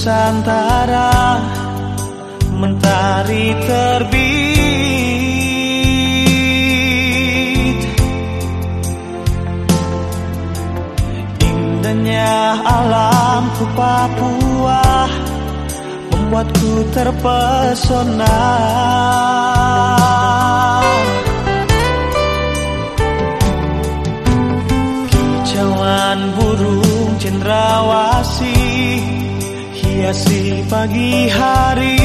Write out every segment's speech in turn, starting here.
Nusantara Mentari terbit. Indahnya alamku Papua Membuatku terpesona. Kicauan burung cendrawasih hiasi pagi hari.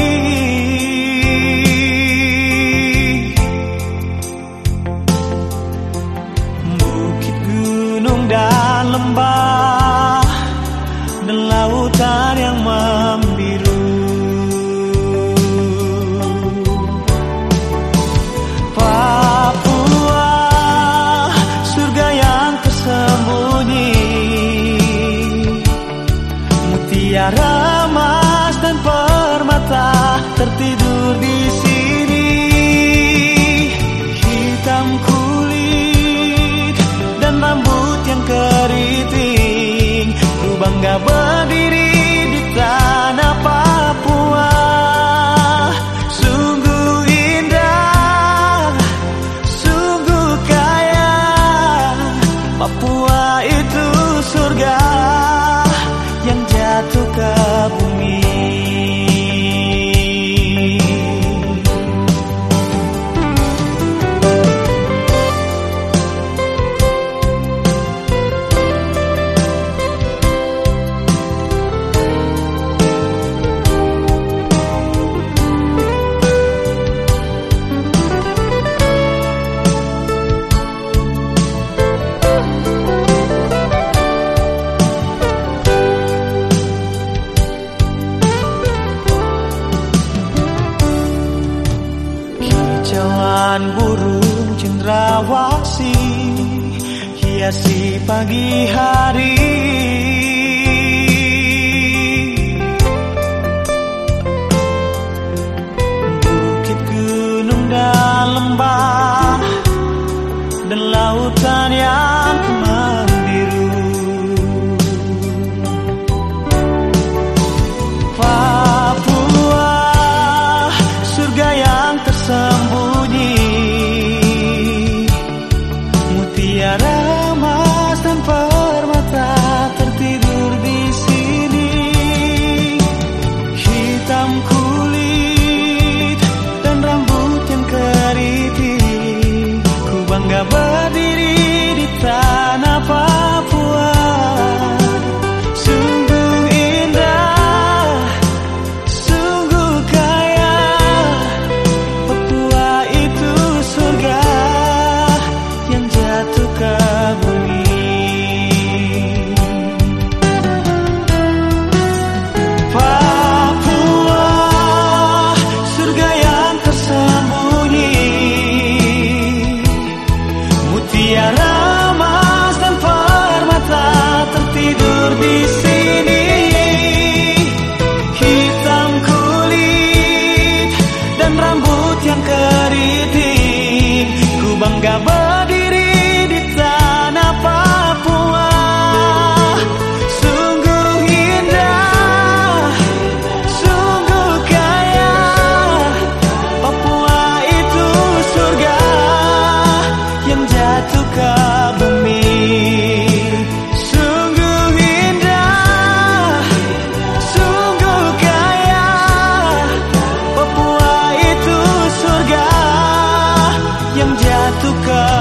Bukit gunung dan lembah Dan lautan burung cendrawasih Hiasi pagi hari bunga satu kali